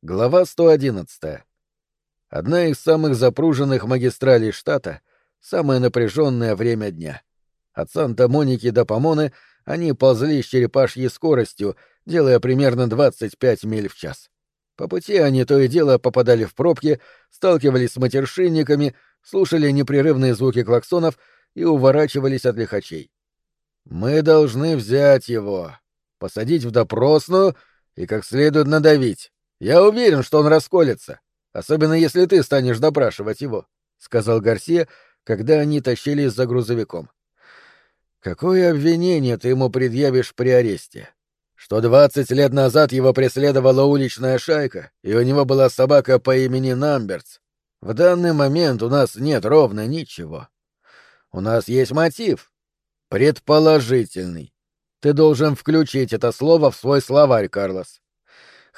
Глава 111. Одна из самых запруженных магистралей штата, самое напряженное время дня. От Санта-Моники до Помоны они ползли с черепашьей скоростью, делая примерно 25 миль в час. По пути они то и дело попадали в пробки, сталкивались с матершинниками, слушали непрерывные звуки клаксонов и уворачивались от лихачей. «Мы должны взять его, посадить в допросную и как следует надавить. Я уверен, что он расколется, особенно если ты станешь допрашивать его», — сказал Гарсия, когда они тащились за грузовиком. «Какое обвинение ты ему предъявишь при аресте? Что двадцать лет назад его преследовала уличная шайка, и у него была собака по имени Намберц. В данный момент у нас нет ровно ничего. У нас есть мотив. Предположительный. Ты должен включить это слово в свой словарь, Карлос.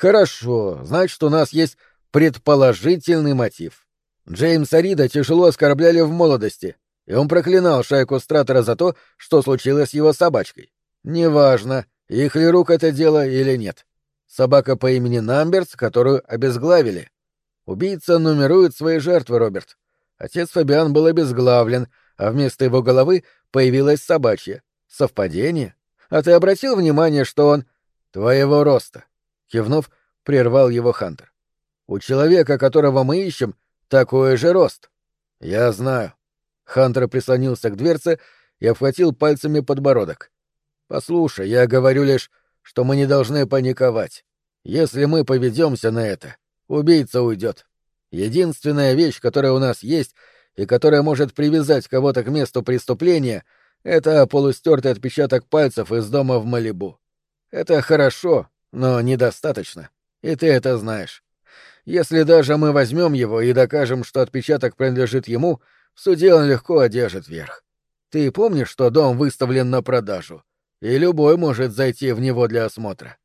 Хорошо, значит, у нас есть предположительный мотив. Джеймса Рида тяжело оскорбляли в молодости, и он проклинал шайку Стратера за то, что случилось с его собачкой. Неважно, их ли рук это дело или нет. Собака по имени Намберс, которую обезглавили. Убийца нумерует свои жертвы, Роберт. Отец Фабиан был обезглавлен, а вместо его головы появилась собачья. Совпадение? А ты обратил внимание, что он твоего роста? Кивнув, прервал его Хантер. У человека, которого мы ищем, такой же рост. Я знаю. Хантер прислонился к дверце и обхватил пальцами подбородок. Послушай, я говорю лишь, что мы не должны паниковать. Если мы поведемся на это, убийца уйдет. Единственная вещь, которая у нас есть и которая может привязать кого-то к месту преступления, это полустертый отпечаток пальцев из дома в Малибу. Это хорошо, но недостаточно. И ты это знаешь. Если даже мы возьмем его и докажем, что отпечаток принадлежит ему, в суде он легко одержит верх. Ты помнишь, что дом выставлен на продажу, и любой может зайти в него для осмотра.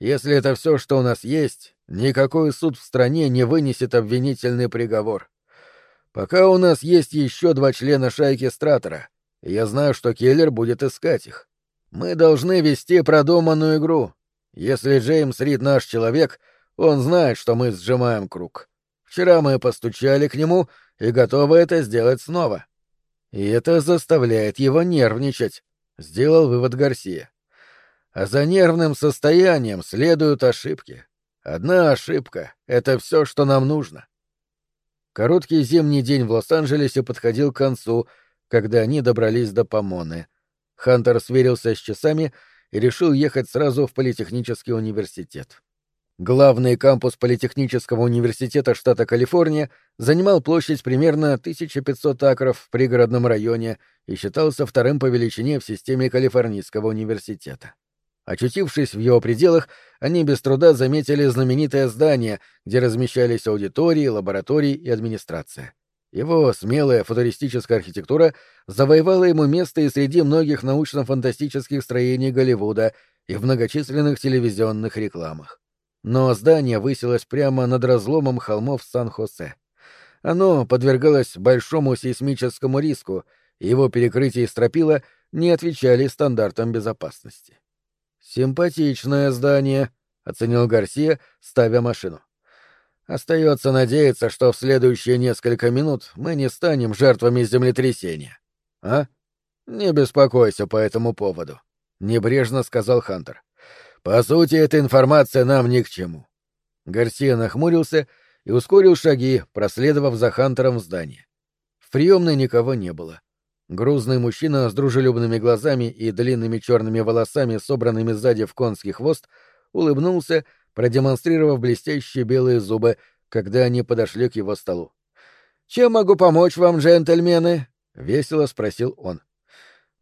Если это все, что у нас есть, никакой суд в стране не вынесет обвинительный приговор. Пока у нас есть еще два члена шайки Стратора, я знаю, что Келлер будет искать их. Мы должны вести продуманную игру, если Джеймс Рид наш человек, он знает, что мы сжимаем круг. Вчера мы постучали к нему и готовы это сделать снова. И это заставляет его нервничать, — сделал вывод Гарсия. А за нервным состоянием следуют ошибки. Одна ошибка — это все, что нам нужно. Короткий зимний день в Лос-Анджелесе подходил к концу, когда они добрались до Помоны. Хантер сверился с часами — и решил ехать сразу в Политехнический университет. Главный кампус Политехнического университета штата Калифорния занимал площадь примерно 1500 акров в пригородном районе и считался вторым по величине в системе Калифорнийского университета. Очутившись в его пределах, они без труда заметили знаменитое здание, где размещались аудитории, лаборатории и администрация. Его смелая футуристическая архитектура завоевала ему место и среди многих научно-фантастических строений Голливуда и в многочисленных телевизионных рекламах. Но здание высилось прямо над разломом холмов Сан-Хосе. Оно подвергалось большому сейсмическому риску, и его перекрытие и стропила не отвечали стандартам безопасности. «Симпатичное здание», — оценил Гарсия, ставя машину. Остается надеяться, что в следующие несколько минут мы не станем жертвами землетрясения. А? Не беспокойся по этому поводу, небрежно сказал Хантер. По сути, эта информация нам ни к чему. Гарсия нахмурился и ускорил шаги, проследовав за Хантером в здание. В приемной никого не было. Грузный мужчина с дружелюбными глазами и длинными черными волосами, собранными сзади в конский хвост, улыбнулся продемонстрировав блестящие белые зубы, когда они подошли к его столу. «Чем могу помочь вам, джентльмены?» — весело спросил он.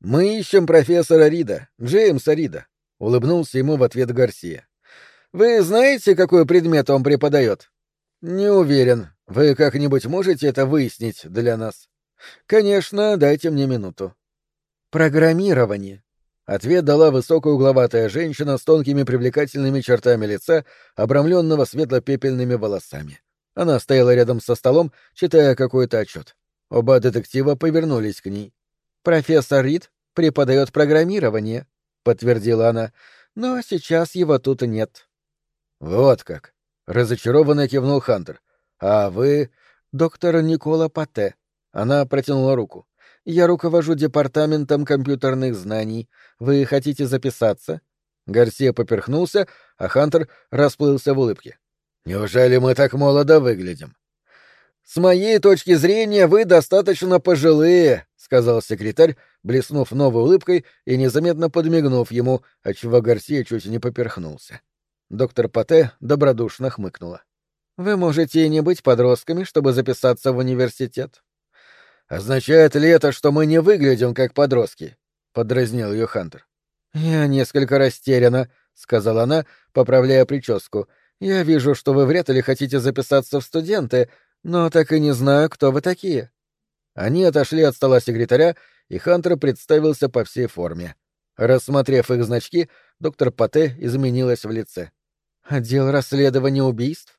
«Мы ищем профессора Рида, Джеймса Рида», — улыбнулся ему в ответ Гарсия. «Вы знаете, какой предмет он преподает?» «Не уверен. Вы как-нибудь можете это выяснить для нас?» «Конечно, дайте мне минуту». «Программирование», Ответ дала высокая угловатая женщина с тонкими привлекательными чертами лица, обрамленного светло-пепельными волосами. Она стояла рядом со столом, читая какой-то отчет. Оба детектива повернулись к ней. «Профессор Рид преподает программирование», — подтвердила она, — «но сейчас его тут нет». «Вот как. — разочарованно кивнул Хантер. «А вы...» «Доктор Никола Пате». Она протянула руку. «Я руковожу департаментом компьютерных знаний. Вы хотите записаться?» Гарсия поперхнулся, а Хантер расплылся в улыбке. «Неужели мы так молодо выглядим?» «С моей точки зрения, вы достаточно пожилые», — сказал секретарь, блеснув новой улыбкой и незаметно подмигнув ему, отчего Гарсия чуть не поперхнулся. Доктор Пате добродушно хмыкнула. «Вы можете и не быть подростками, чтобы записаться в университет». «Означает ли это, что мы не выглядим как подростки?» — подразнил ее Хантер. «Я несколько растеряна», — сказала она, поправляя прическу. «Я вижу, что вы вряд ли хотите записаться в студенты, но так и не знаю, кто вы такие». Они отошли от стола секретаря, и Хантер представился по всей форме. Рассмотрев их значки, доктор Пате изменилась в лице. «Отдел расследования убийств?»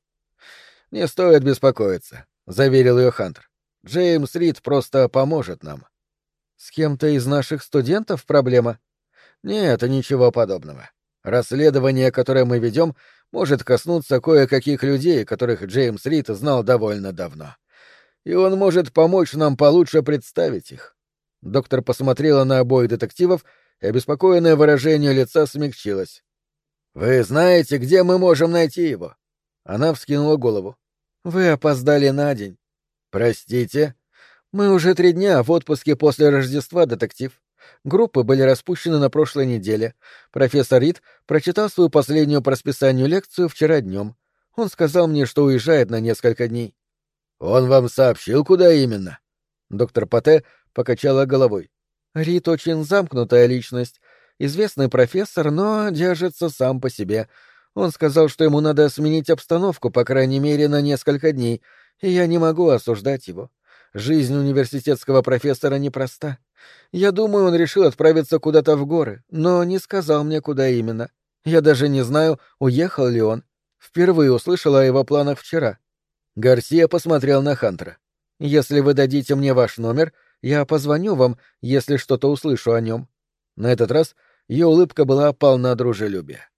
«Не стоит беспокоиться», — заверил ее Хантер. «Джеймс Рид просто поможет нам». «С кем-то из наших студентов проблема?» Нет, ничего подобного. Расследование, которое мы ведем, может коснуться кое-каких людей, которых Джеймс Рид знал довольно давно. И он может помочь нам получше представить их. Доктор посмотрела на обоих детективов, и обеспокоенное выражение лица смягчилось. «Вы знаете, где мы можем найти его?» Она вскинула голову. «Вы опоздали на день». «Простите?» «Мы уже три дня в отпуске после Рождества, детектив. Группы были распущены на прошлой неделе. Профессор Рид прочитал свою последнюю по расписанию лекцию вчера днем. Он сказал мне, что уезжает на несколько дней. «Он вам сообщил, куда именно?» Доктор Пате покачала головой. Рид очень замкнутая личность. Известный профессор, но держится сам по себе. Он сказал, что ему надо сменить обстановку, по крайней мере, на несколько дней, и я не могу осуждать его. Жизнь университетского профессора непроста. Я думаю, он решил отправиться куда-то в горы, но не сказал мне, куда именно. Я даже не знаю, уехал ли он. Впервые услышала о его планах вчера. Гарсия посмотрел на Хантера. «Если вы дадите мне ваш номер, я позвоню вам, если что-то услышу о нем». На этот раз ее улыбка была полна дружелюбия.